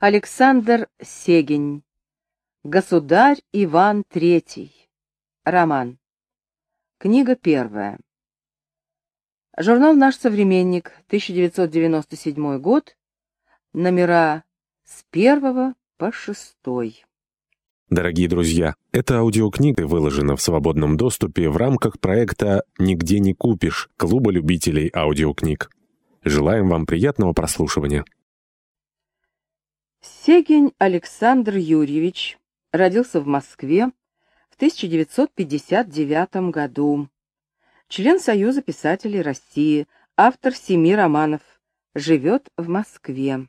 Александр Сегень. Государь Иван III. Роман. Книга первая. Журнал «Наш современник», 1997 год, номера с первого по шестой. Дорогие друзья, эта аудиокнига выложена в свободном доступе в рамках проекта «Нигде не купишь» Клуба любителей аудиокниг. Желаем вам приятного прослушивания. Сегень Александр Юрьевич родился в Москве в 1959 году. Член Союза писателей России, автор семи романов, живет в Москве.